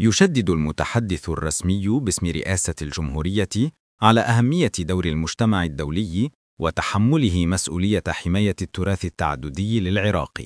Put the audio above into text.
يشدد المتحدث الرسمي باسم رئاسة الجمهورية على أهمية دور المجتمع الدولي وتحمله مسؤولية حماية التراث التعددي للعراق.